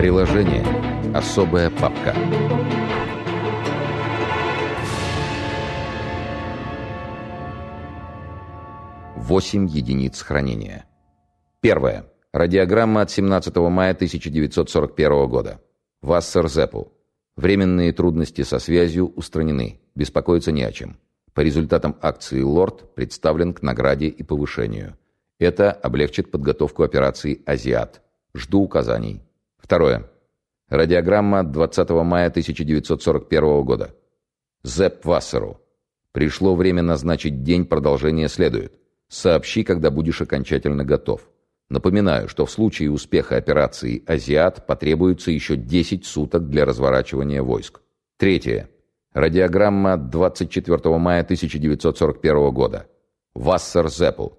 Приложение. Особая папка. Восемь единиц хранения. Первое. Радиограмма от 17 мая 1941 года. Вассер Зеппл. Временные трудности со связью устранены. Беспокоиться не о чем. По результатам акции «Лорд» представлен к награде и повышению. Это облегчит подготовку операции «Азиат». Жду указаний. Второе. Радиограмма 20 мая 1941 года. Зепп Вассеру. Пришло время назначить день, продолжение следует. Сообщи, когда будешь окончательно готов. Напоминаю, что в случае успеха операции «Азиат» потребуется еще 10 суток для разворачивания войск. Третье. Радиограмма 24 мая 1941 года. Вассер Зеппл.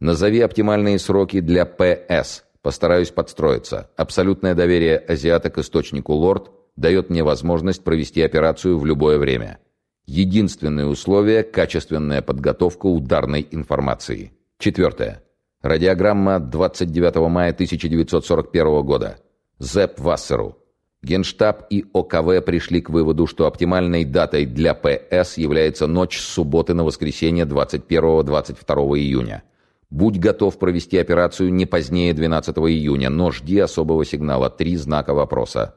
Назови оптимальные сроки для ПС. Постараюсь подстроиться. Абсолютное доверие азиата к источнику Лорд дает мне возможность провести операцию в любое время. Единственное условие – качественная подготовка ударной информации. Четвертое. Радиограмма 29 мая 1941 года. Зепп Вассеру. Генштаб и ОКВ пришли к выводу, что оптимальной датой для ПС является ночь с субботы на воскресенье 21-22 июня. Будь готов провести операцию не позднее 12 июня, но жди особого сигнала. Три знака вопроса.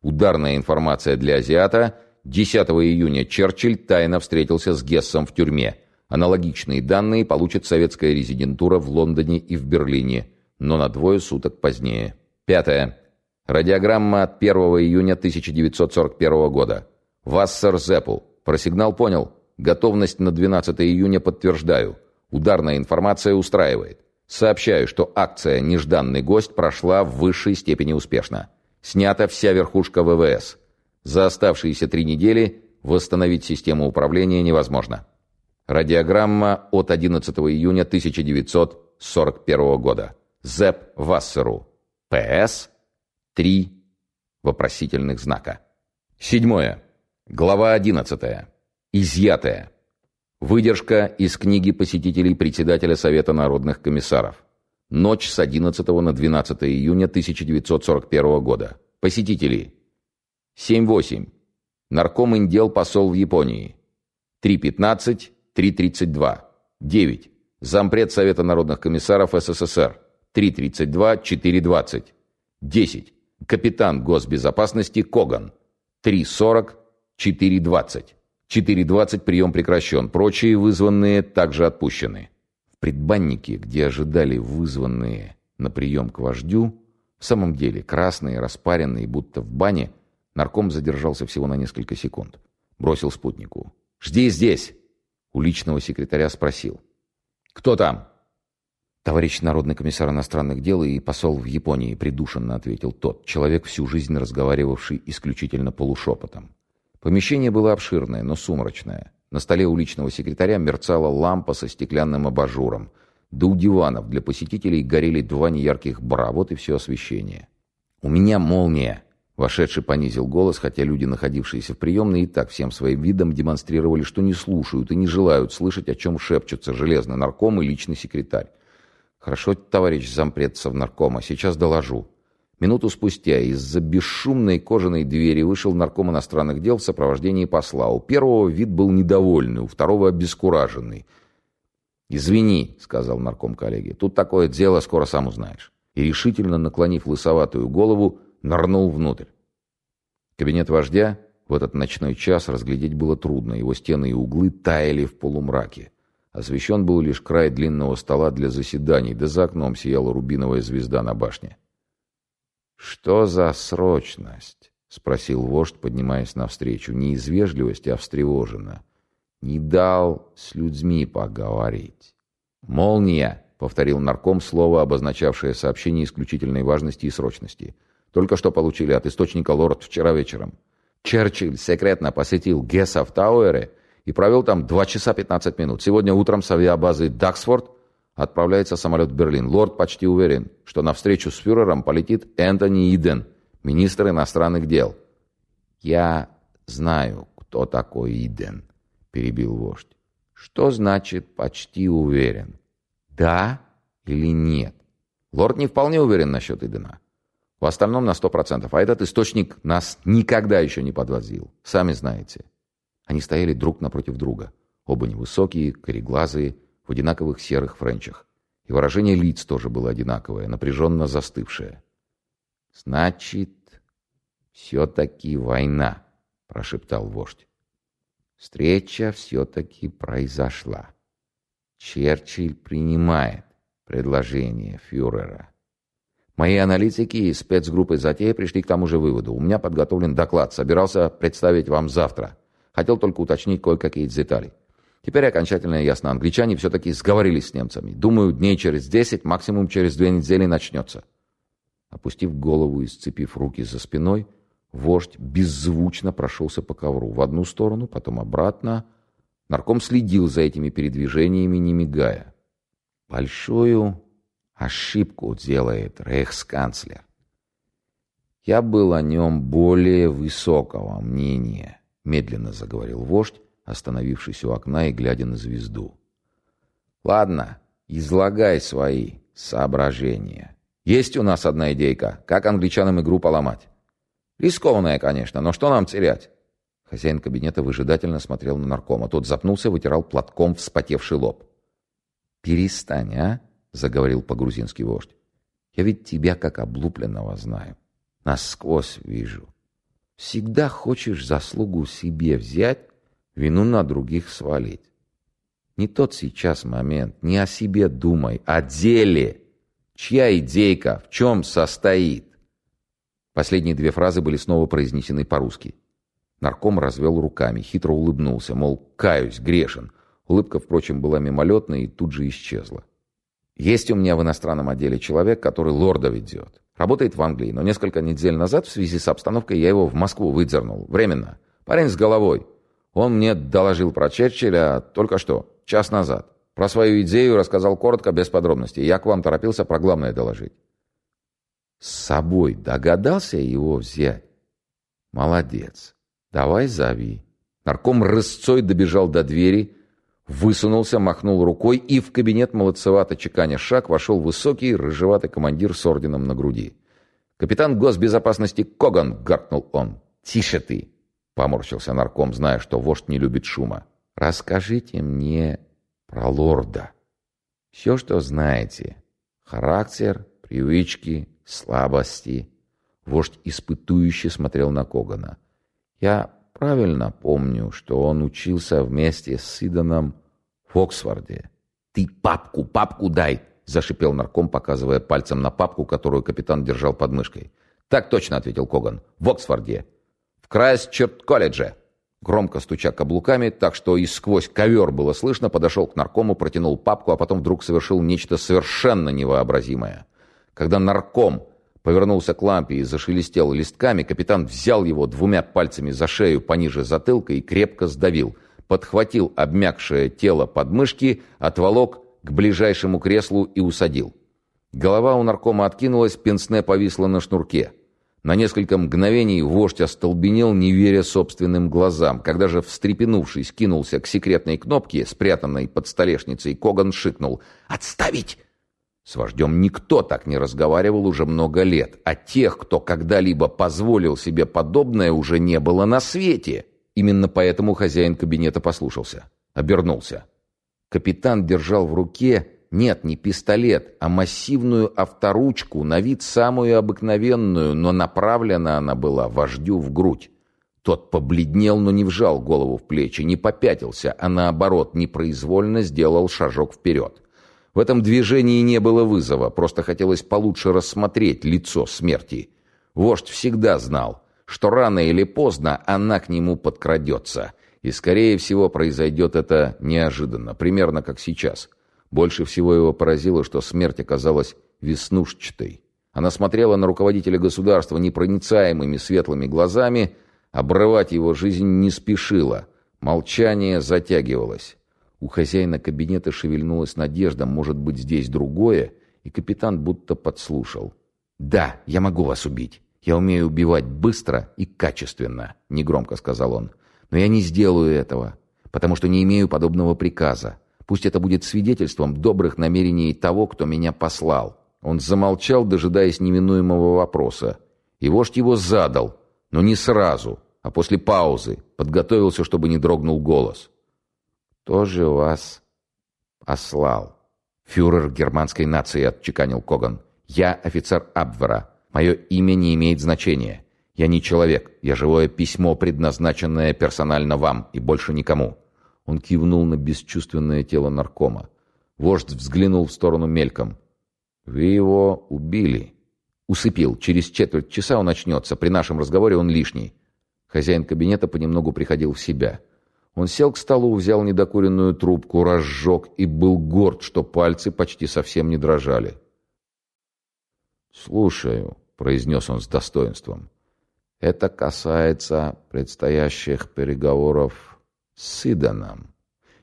Ударная информация для азиата. 10 июня Черчилль тайно встретился с Гессом в тюрьме. Аналогичные данные получит советская резидентура в Лондоне и в Берлине, но на двое суток позднее. Пятое. Радиограмма от 1 июня 1941 года. Вассер Зеппл. Про сигнал понял. Готовность на 12 июня подтверждаю. Ударная информация устраивает. Сообщаю, что акция «Нежданный гость» прошла в высшей степени успешно. Снята вся верхушка ВВС. За оставшиеся три недели восстановить систему управления невозможно. Радиограмма от 11 июня 1941 года. ЗЭП Вассеру. ПС Три вопросительных знака. Седьмое. Глава одиннадцатая. Изъятая. Выдержка из книги посетителей председателя Совета народных комиссаров. Ночь с 11 на 12 июня 1941 года. Посетители. 7-8. Нарком Индел посол в Японии. 3.15, 3.32. 9. Зампред Совета народных комиссаров СССР. 3.32, 4.20. 10 капитан госбезопасности Коган. 3.40, 4.20. 4.20 прием прекращен. Прочие вызванные также отпущены. В предбаннике, где ожидали вызванные на прием к вождю, в самом деле красные, распаренные, будто в бане, нарком задержался всего на несколько секунд. Бросил спутнику. «Жди здесь!» У личного секретаря спросил. «Кто там?» «Товарищ народный комиссар иностранных дел и посол в Японии», — придушенно ответил тот, человек, всю жизнь разговаривавший исключительно полушепотом. Помещение было обширное, но сумрачное. На столе у личного секретаря мерцала лампа со стеклянным абажуром. Да у диванов для посетителей горели два неярких бра, вот и все освещение. «У меня молния!» Вошедший понизил голос, хотя люди, находившиеся в приемной, и так всем своим видом демонстрировали, что не слушают и не желают слышать, о чем шепчутся железный нарком и личный секретарь. «Хорошо, товарищ зампред совнаркома, сейчас доложу». Минуту спустя из-за бесшумной кожаной двери вышел нарком иностранных дел в сопровождении посла. У первого вид был недовольный, у второго обескураженный. «Извини», — сказал нарком коллеге, — «тут такое дело, скоро сам узнаешь». И решительно наклонив лысоватую голову, нырнул внутрь. Кабинет вождя в этот ночной час разглядеть было трудно, его стены и углы таяли в полумраке. Освещен был лишь край длинного стола для заседаний, да за окном сияла рубиновая звезда на башне. «Что за срочность?» — спросил вождь, поднимаясь навстречу. Не из вежливости, а встревоженно. «Не дал с людьми поговорить». «Молния!» — повторил нарком слово, обозначавшее сообщение исключительной важности и срочности. «Только что получили от источника лорд вчера вечером. Черчилль секретно посетил Гесса в Тауэре и провел там 2 часа 15 минут. Сегодня утром с авиабазы Даксфорд отправляется самолет в Берлин. Лорд почти уверен, что на встречу с фюрером полетит Энтони Иден, министр иностранных дел. «Я знаю, кто такой Иден», — перебил вождь. «Что значит «почти уверен»? Да или нет?» Лорд не вполне уверен насчет Идена. В остальном на сто процентов. А этот источник нас никогда еще не подвозил. Сами знаете. Они стояли друг напротив друга. Оба невысокие, кореглазые, в одинаковых серых френчах. И выражение лиц тоже было одинаковое, напряженно застывшее. «Значит, все-таки война», — прошептал вождь. «Встреча все-таки произошла. Черчилль принимает предложение фюрера». Мои аналитики из спецгруппы «Затея» пришли к тому же выводу. У меня подготовлен доклад. Собирался представить вам завтра. Хотел только уточнить кое-какие детали. Теперь окончательно ясно. Англичане все-таки сговорились с немцами. Думаю, дней через десять, максимум через две недели начнется. Опустив голову и сцепив руки за спиной, вождь беззвучно прошелся по ковру. В одну сторону, потом обратно. Нарком следил за этими передвижениями, не мигая. Большую ошибку делает рейхсканцлер. Я был о нем более высокого мнения, медленно заговорил вождь, остановившись у окна и глядя на звезду. Ладно, излагай свои соображения. Есть у нас одна идейка, как англичанам игру поломать. Рискованная, конечно, но что нам терять? Хозяин кабинета выжидательно смотрел на наркома. Тот запнулся, вытирал платком вспотевший лоб. «Перестань, а?» — заговорил по-грузински вождь. «Я ведь тебя как облупленного знаю. Насквозь вижу. Всегда хочешь заслугу себе взять, вину на других свалить. Не тот сейчас момент, не о себе думай, о деле. Чья идейка, в чем состоит?» Последние две фразы были снова произнесены по-русски. Нарком развел руками, хитро улыбнулся, мол, каюсь, грешен. Улыбка, впрочем, была мимолетной и тут же исчезла. Есть у меня в иностранном отделе человек, который лорда ведет. Работает в Англии, но несколько недель назад в связи с обстановкой я его в Москву выдернул. Временно. Парень с головой. Он мне доложил про Черчилля только что, час назад. Про свою идею рассказал коротко, без подробностей. Я к вам торопился про главное доложить. С собой догадался его взять? Молодец. Давай зови. Нарком рысцой добежал до двери, Высунулся, махнул рукой, и в кабинет молодцевато чеканя шаг вошел высокий, рыжеватый командир с орденом на груди. «Капитан госбезопасности Коган!» — гаркнул он. «Тише ты!» — поморщился нарком, зная, что вождь не любит шума. «Расскажите мне про лорда. Все, что знаете. Характер, привычки, слабости». Вождь испытующе смотрел на Когана. «Я Правильно помню, что он учился вместе с Иданом в Оксфорде. «Ты папку, папку дай!» — зашипел нарком, показывая пальцем на папку, которую капитан держал под мышкой. «Так точно», — ответил Коган. «В Оксфорде. В Крайстчерт-колледже». Громко стуча каблуками, так что и сквозь ковер было слышно, подошел к наркому, протянул папку, а потом вдруг совершил нечто совершенно невообразимое. Когда нарком повернулся к лампе и зашелестел листками, капитан взял его двумя пальцами за шею пониже затылка и крепко сдавил, подхватил обмякшее тело подмышки, отволок к ближайшему креслу и усадил. Голова у наркома откинулась, пенсне повисла на шнурке. На несколько мгновений вождь остолбенел, не веря собственным глазам. Когда же, встрепенувшись, кинулся к секретной кнопке, спрятанной под столешницей, Коган шикнул «Отставить!» С вождем никто так не разговаривал уже много лет, а тех, кто когда-либо позволил себе подобное, уже не было на свете. Именно поэтому хозяин кабинета послушался. Обернулся. Капитан держал в руке, нет, не пистолет, а массивную авторучку, на вид самую обыкновенную, но направлена она была вождю в грудь. Тот побледнел, но не вжал голову в плечи, не попятился, а наоборот, непроизвольно сделал шажок вперед. В этом движении не было вызова, просто хотелось получше рассмотреть лицо смерти. Вождь всегда знал, что рано или поздно она к нему подкрадется. И, скорее всего, произойдет это неожиданно, примерно как сейчас. Больше всего его поразило, что смерть оказалась веснушчатой. Она смотрела на руководителя государства непроницаемыми светлыми глазами, обрывать его жизнь не спешила. Молчание затягивалось. У хозяина кабинета шевельнулась надежда, может быть, здесь другое, и капитан будто подслушал. «Да, я могу вас убить. Я умею убивать быстро и качественно», — негромко сказал он. «Но я не сделаю этого, потому что не имею подобного приказа. Пусть это будет свидетельством добрых намерений того, кто меня послал». Он замолчал, дожидаясь неминуемого вопроса. И вождь его задал, но не сразу, а после паузы, подготовился, чтобы не дрогнул голос. «Кто же вас послал?» «Фюрер германской нации», — отчеканил Коган. «Я офицер Абвера. Мое имя не имеет значения. Я не человек. Я живое письмо, предназначенное персонально вам и больше никому». Он кивнул на бесчувственное тело наркома. Вождь взглянул в сторону мельком. «Вы его убили». «Усыпил. Через четверть часа он очнется. При нашем разговоре он лишний». Хозяин кабинета понемногу приходил в себя. Он сел к столу, взял недокуренную трубку, разжег и был горд, что пальцы почти совсем не дрожали. «Слушаю», — произнес он с достоинством. «Это касается предстоящих переговоров с Иданом».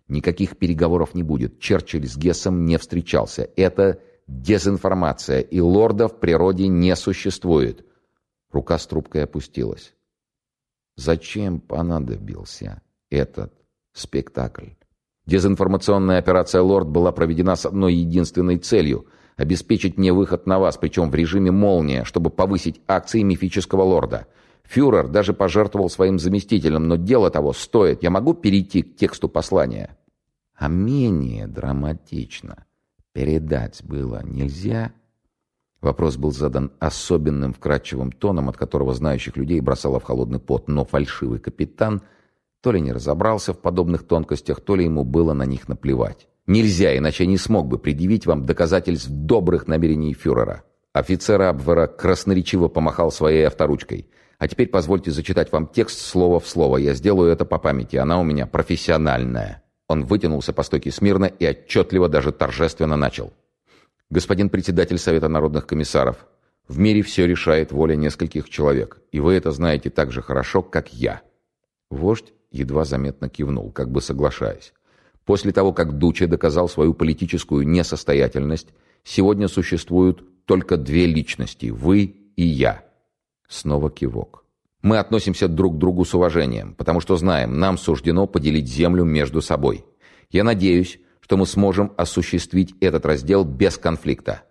Никаких переговоров не будет. Черчилль с Гессом не встречался. Это дезинформация, и лорда в природе не существует. Рука с трубкой опустилась. Зачем понадобился этот спектакль? Дезинформационная операция «Лорд» была проведена с одной единственной целью – обеспечить мне выход на вас, причем в режиме «Молния», чтобы повысить акции мифического лорда. Фюрер даже пожертвовал своим заместителем, но дело того стоит. Я могу перейти к тексту послания? А менее драматично передать было нельзя? Вопрос был задан особенным вкрадчивым тоном, от которого знающих людей бросало в холодный пот, но фальшивый капитан то ли не разобрался в подобных тонкостях, то ли ему было на них наплевать. Нельзя, иначе не смог бы предъявить вам доказательств добрых намерений фюрера. Офицер Абвера красноречиво помахал своей авторучкой. А теперь позвольте зачитать вам текст слово в слово. Я сделаю это по памяти, она у меня профессиональная. Он вытянулся по стойке смирно и отчетливо, даже торжественно начал. «Господин председатель Совета народных комиссаров, в мире все решает воля нескольких человек, и вы это знаете так же хорошо, как я». Вождь едва заметно кивнул, как бы соглашаясь. После того, как Дуче доказал свою политическую несостоятельность, сегодня существуют только две личности – вы и я. Снова кивок. Мы относимся друг к другу с уважением, потому что знаем, нам суждено поделить землю между собой. Я надеюсь, что мы сможем осуществить этот раздел без конфликта.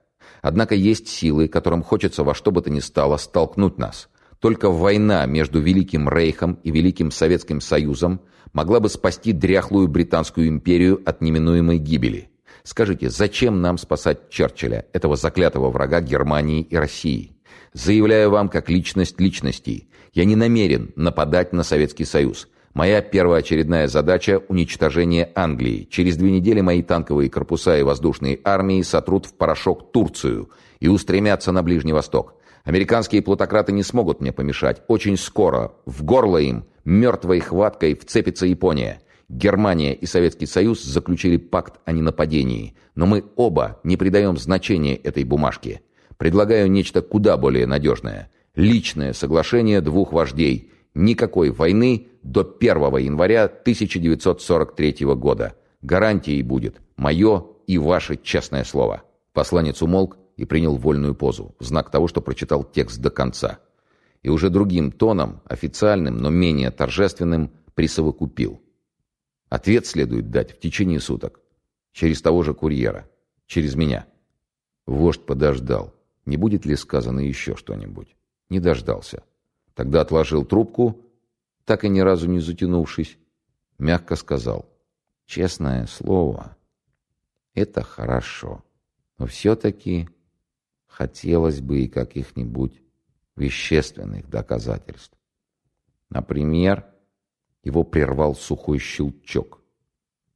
Однако есть силы, которым хочется во что бы то ни стало столкнуть нас. Только война между Великим Рейхом и Великим Советским Союзом могла бы спасти дряхлую Британскую империю от неминуемой гибели. Скажите, зачем нам спасать Черчилля, этого заклятого врага Германии и России? Заявляю вам как личность личностей. Я не намерен нападать на Советский Союз. Моя первоочередная задача – уничтожение Англии. Через две недели мои танковые корпуса и воздушные армии сотрут в порошок Турцию и устремятся на Ближний Восток. Американские плутократы не смогут мне помешать. Очень скоро в горло им мертвой хваткой вцепится Япония. Германия и Советский Союз заключили пакт о ненападении, но мы оба не придаем значения этой бумажке. Предлагаю нечто куда более надежное. Личное соглашение двух вождей. Никакой войны до 1 января 1943 года. Гарантией будет мое и ваше честное слово». Посланец умолк и принял вольную позу, в знак того, что прочитал текст до конца. И уже другим тоном, официальным, но менее торжественным, присовокупил. Ответ следует дать в течение суток. Через того же курьера. Через меня. Вождь подождал. Не будет ли сказано еще что-нибудь? Не дождался. Тогда отложил трубку, так и ни разу не затянувшись, мягко сказал. «Честное слово, это хорошо, но все-таки хотелось бы и каких-нибудь вещественных доказательств. Например, его прервал сухой щелчок.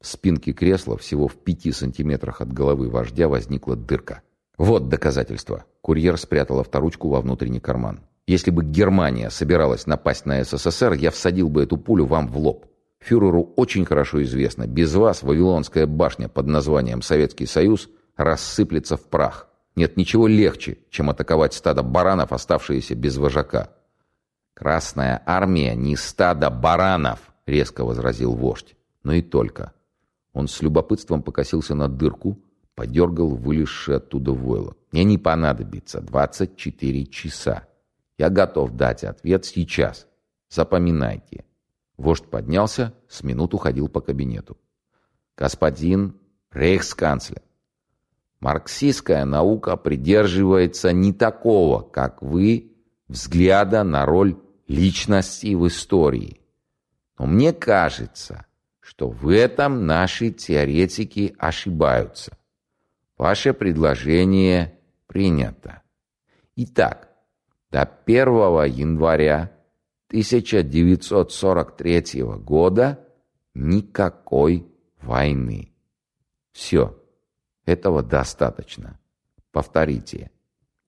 В спинке кресла всего в пяти сантиметрах от головы вождя возникла дырка. Вот доказательство. Курьер спрятал авторучку во внутренний карман. Если бы Германия собиралась напасть на СССР, я всадил бы эту пулю вам в лоб. Фюреру очень хорошо известно, без вас Вавилонская башня под названием Советский Союз рассыплется в прах. Нет ничего легче, чем атаковать стадо баранов, оставшиеся без вожака. «Красная армия не стадо баранов», — резко возразил вождь. Но и только. Он с любопытством покосился на дырку, подергал вылезший оттуда войлок. «Мне не понадобится 24 часа. Я готов дать ответ сейчас. Запоминайте». Вождь поднялся, с минуту ходил по кабинету. «Господин рейхсканцлер, Марксистская наука придерживается не такого, как вы, взгляда на роль личности в истории. Но мне кажется, что в этом наши теоретики ошибаются. Ваше предложение принято. Итак, до 1 января 1943 года никакой войны. Все. Этого достаточно. Повторите.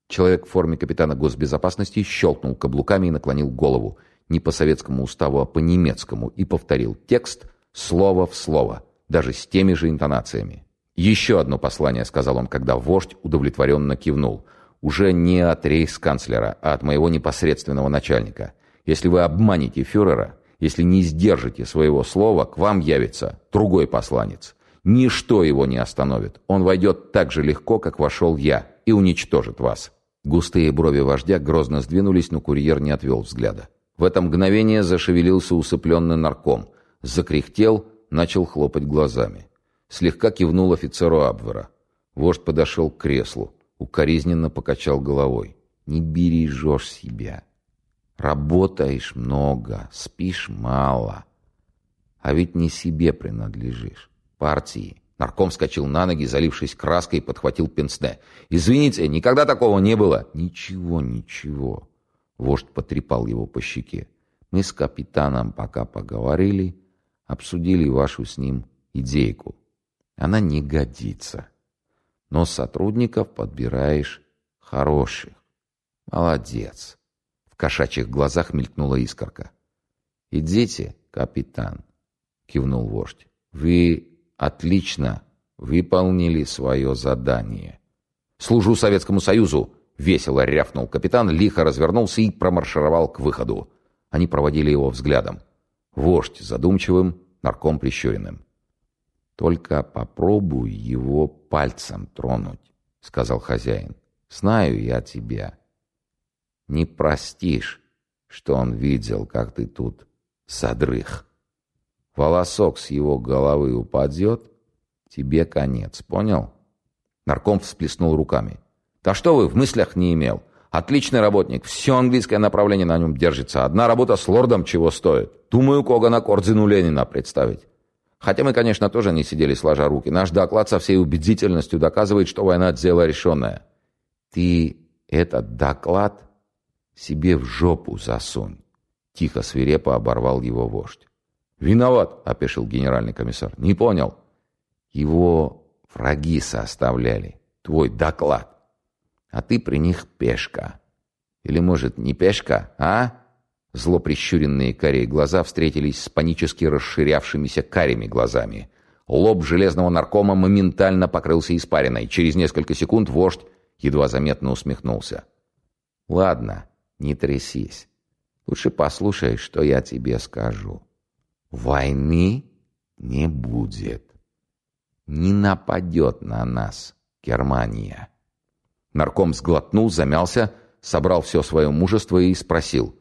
Человек в форме капитана госбезопасности щелкнул каблуками и наклонил голову. Не по советскому уставу, а по немецкому. И повторил текст слово в слово. Даже с теми же интонациями. «Еще одно послание», — сказал он, когда вождь удовлетворенно кивнул. «Уже не от рейхсканцлера, а от моего непосредственного начальника. Если вы обманете фюрера, если не сдержите своего слова, к вам явится другой посланец. Ничто его не остановит. Он войдет так же легко, как вошел я, и уничтожит вас». Густые брови вождя грозно сдвинулись, но курьер не отвел взгляда. В это мгновение зашевелился усыпленный нарком. Закряхтел, начал хлопать глазами. Слегка кивнул офицеру Абвера. Вождь подошел к креслу. Укоризненно покачал головой. «Не бережешь себя. Работаешь много, спишь мало. А ведь не себе принадлежишь партии. Нарком вскочил на ноги, залившись краской, подхватил пенсне. «Извините, никогда такого не было!» «Ничего, ничего!» Вождь потрепал его по щеке. «Мы с капитаном пока поговорили, обсудили вашу с ним идейку. Она не годится. Но сотрудников подбираешь хороших. Молодец!» В кошачьих глазах мелькнула искорка. «Идите, капитан!» — кивнул вождь. «Вы Отлично. Выполнили свое задание. «Служу Советскому Союзу!» — весело рявкнул капитан, лихо развернулся и промаршировал к выходу. Они проводили его взглядом. Вождь задумчивым, нарком прищуренным. «Только попробуй его пальцем тронуть», — сказал хозяин. «Знаю я тебя. Не простишь, что он видел, как ты тут задрых» волосок с его головы упадет, тебе конец, понял? Нарком всплеснул руками. Да что вы, в мыслях не имел. Отличный работник, все английское направление на нем держится. Одна работа с лордом чего стоит. Думаю, Когана Кордзину Ленина представить. Хотя мы, конечно, тоже не сидели сложа руки. Наш доклад со всей убедительностью доказывает, что война – дело решенное. Ты этот доклад себе в жопу засунь. Тихо свирепо оборвал его вождь. «Виноват», — опешил генеральный комиссар. «Не понял». «Его враги составляли. Твой доклад. А ты при них пешка. Или, может, не пешка, а?» Зло прищуренные карие глаза встретились с панически расширявшимися карими глазами. Лоб железного наркома моментально покрылся испариной. Через несколько секунд вождь едва заметно усмехнулся. «Ладно, не трясись. Лучше послушай, что я тебе скажу». Войны не будет. Не нападет на нас Германия. Нарком сглотнул, замялся, собрал все свое мужество и спросил.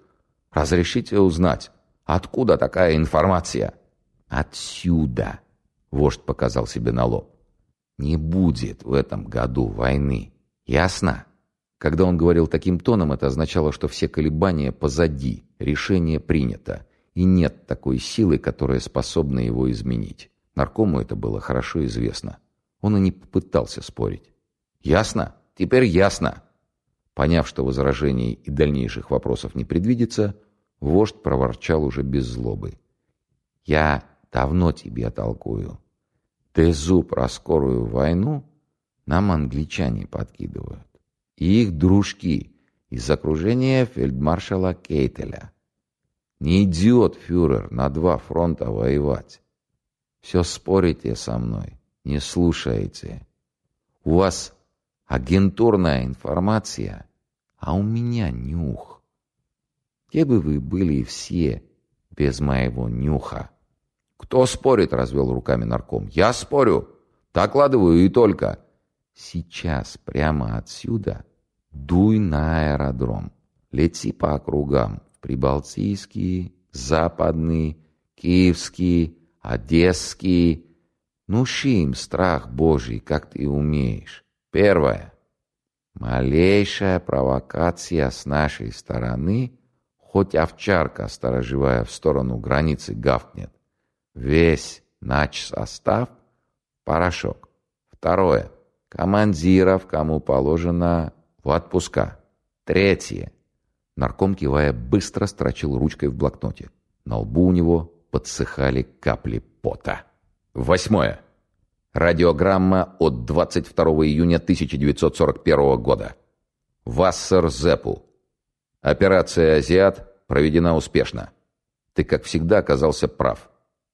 «Разрешите узнать, откуда такая информация?» «Отсюда», — вождь показал себе на лоб. «Не будет в этом году войны. Ясно?» Когда он говорил таким тоном, это означало, что все колебания позади, решение принято и нет такой силы, которая способна его изменить. Наркому это было хорошо известно. Он и не попытался спорить. «Ясно? Теперь ясно!» Поняв, что возражений и дальнейших вопросов не предвидится, вождь проворчал уже без злобы. «Я давно тебе толкую. Тезу про скорую войну нам англичане подкидывают. И их дружки из окружения фельдмаршала Кейтеля. Не идет фюрер на два фронта воевать. Все спорите со мной, не слушаете. У вас агентурная информация, а у меня нюх. Где бы вы были все без моего нюха? Кто спорит, развел руками нарком. Я спорю, докладываю и только. Сейчас прямо отсюда дуй на аэродром, лети по округам, Прибалтийский, Западный, Киевский, Одесский. Нуши им страх Божий, как ты умеешь. Первое. Малейшая провокация с нашей стороны, хоть овчарка, сторожевая в сторону границы, гавкнет. Весь нач состав – порошок. Второе. Командиров, кому положено, в отпуска. Третье. Нарком, кивая, быстро строчил ручкой в блокноте. На лбу у него подсыхали капли пота. Восьмое. Радиограмма от 22 июня 1941 года. Вассер Зеппу. Операция «Азиат» проведена успешно. Ты, как всегда, оказался прав.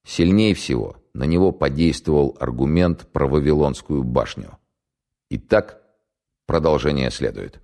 Сильнее всего на него подействовал аргумент про Вавилонскую башню. Итак. «Продолжение следует».